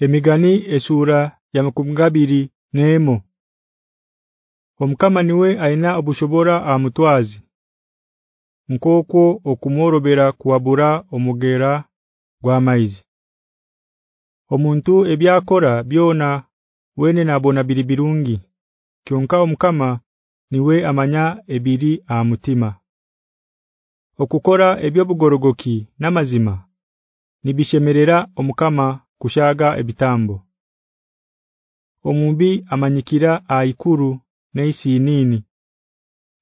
Emigani esura ya makungabiri neemo Omukama niwe aina obushobora amutwazi Nkoko okumorobera kuwabura omugera gwa maize. Omuntu ebyakora byona wene nabona biribirungi kyonka omukama niwe amanya ebiri amutima Okukora ebyobugorogoki namazima nibishemerera omukama kushaga ebitambo. Omubi amanyikira aikuru neisinini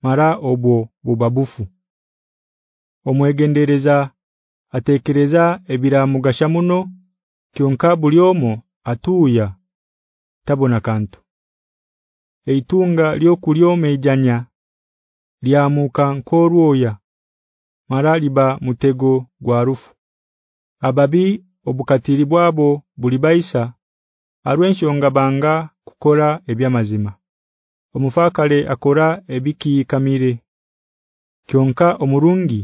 mara obwo bubabufu. Omwegendereza atekereza ebiramugasha muno kyonka bulyomo atuya tabona kantu. Eitunga lyokulyoma ejanya lyamuka nkoruoya maraliba mutego gwarufu Ababi obukatiri bwabo bulibaisa arwenshonga banga kukora ebyamazima. Omufakale akora ebiki kamire kyonka omurungi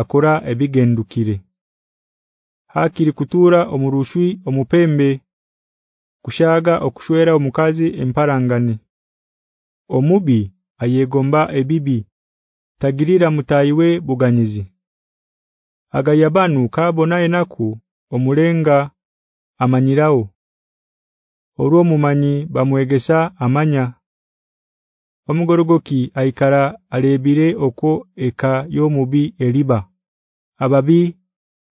akora ebigendukire. Hakiri kutura omurushwi omupembe kushaga okushwera omukazi emparangane Omubi ayegomba ebibi tagirira mutayiwe buganyizi Agayabanu kabona enaku omulenga amanyirao Orwo mumanyi bamwegesa amanya. Omugorogoki aikara alebire oko eka yomubi eliba ababi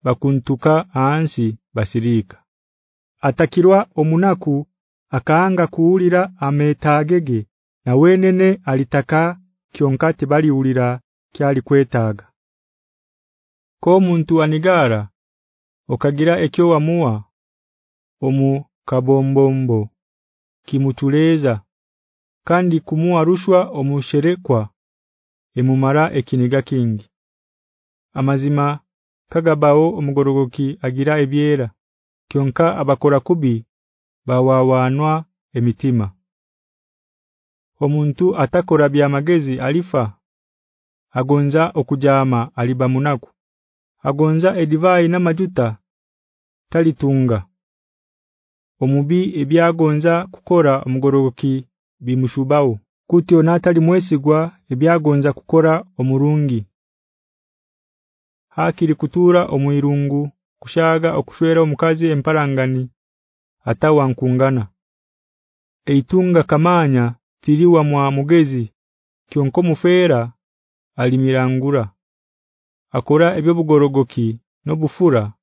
bakuntuka hansi basirika Atakirwa omunaku akaanga kuulira ametagege na wenene alitaka kyonkati baliulira kyali kwetaga Ko muntu anigara okagira ekyo wamua omu kabombombo. Kimutuleza. Kandi kumua rushwa omusherekwa emumara ekiniga kingi amazima kagabao omugorogoki agira ebyera. Kyonka abakora kubi bawawanwa emitima. Omuntu atakora byamagezi alifa agonza okujama aliba munaku agonza edivai na majuta talitunga. Omubi ebyagonza kukora omugorogoki bimushubao. Kutyo natali mwesigwa ebyagonza kukora omurungi. Hakiri kutura omwirungu kushaga okushwera omukazi emparangani atawa nkungana. Eitunga kamanya tiriwa mwa mugezi kyonko mufera alimirangura akora ebyo bugorogoki no bufura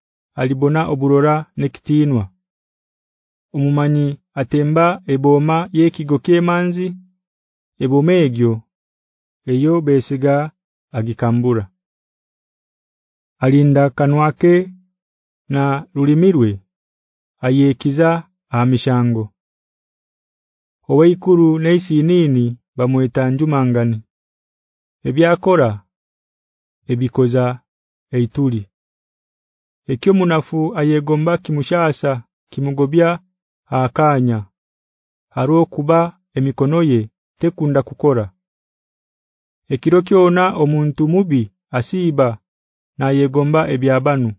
alibona oburora nekitinwa Omumanyi atemba eboma yekigoke manzi ebomegyo eyo besiga agikambura. Alinda kanwake na rulimirwe ayekiza amishango Oweikuru neisi nini bamweta njumangani. Ebyakora ebikoza eituli. Ekyo munafu ayegomba kimushasa kimugobya akanya. Haro kuba emikono ye tekunda kukora. Ekiro kyona omuntu mubi asiba na yegomba ebyabanu.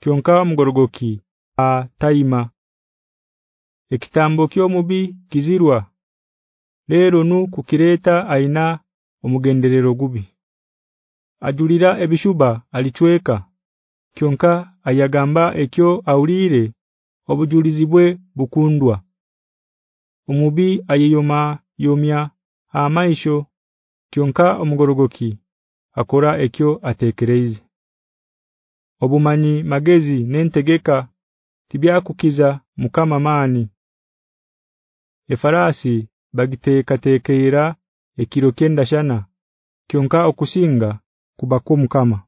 Kyonka mugorogoki a taima Ekitambo kyomubi kizirwa. Lero nu kukireta aina omugenderero gubi Ajulira ebishuba alichweka kyonka ayagamba ekyo aulire obujulizibwe bukundwa. Omubi ayeyoma yomya amaisho. Kyonka omugorogoki akora ekyo atekereze. Obumanyi magezi nentegeka tibyakukiza mukama mani Efarasi bagiteka tekeera ekiro kenda shana. Kyonka okusinga kubako mukama